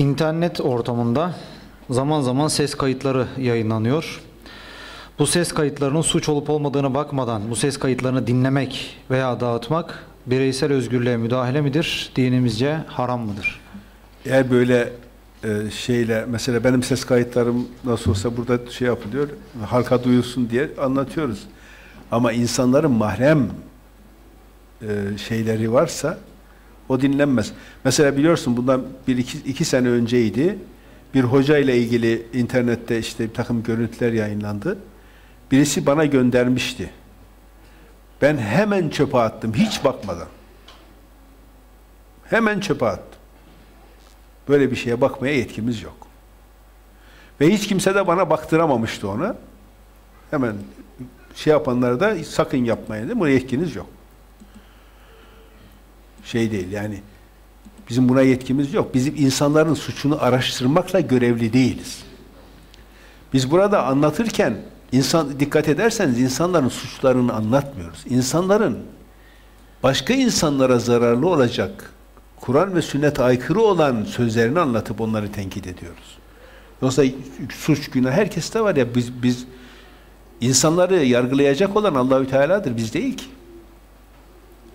İnternet ortamında zaman zaman ses kayıtları yayınlanıyor. Bu ses kayıtlarının suç olup olmadığına bakmadan bu ses kayıtlarını dinlemek veya dağıtmak bireysel özgürlüğe müdahale midir? Dinimizce haram mıdır? Eğer böyle e, şeyle mesela benim ses kayıtlarım nasıl olsa burada şey yapılıyor halka duyulsun diye anlatıyoruz. Ama insanların mahrem e, şeyleri varsa o dinlenmez. Mesela biliyorsun bundan bir iki, iki sene önceydi. Bir hoca ile ilgili internette işte bir takım görüntüler yayınlandı. Birisi bana göndermişti. Ben hemen çöpe attım hiç bakmadan. Hemen çöpe attım. Böyle bir şeye bakmaya yetkimiz yok. Ve hiç kimse de bana baktıramamıştı ona. Hemen şey yapanlara da sakın yapmayın. Buna yetkiniz yok. Şey değil yani bizim buna yetkimiz yok. Bizim insanların suçunu araştırmakla görevli değiliz. Biz burada anlatırken insan dikkat ederseniz insanların suçlarını anlatmıyoruz. İnsanların başka insanlara zararlı olacak Kur'an ve sünnete aykırı olan sözlerini anlatıp onları tenkit ediyoruz. Yoksa suç günah herkeste var ya biz biz insanları yargılayacak olan Allahü Teala'dır biz değil ki.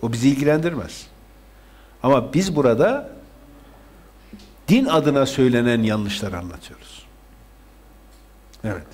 O bizi ilgilendirmez. Ama biz burada din adına söylenen yanlışları anlatıyoruz. Evet.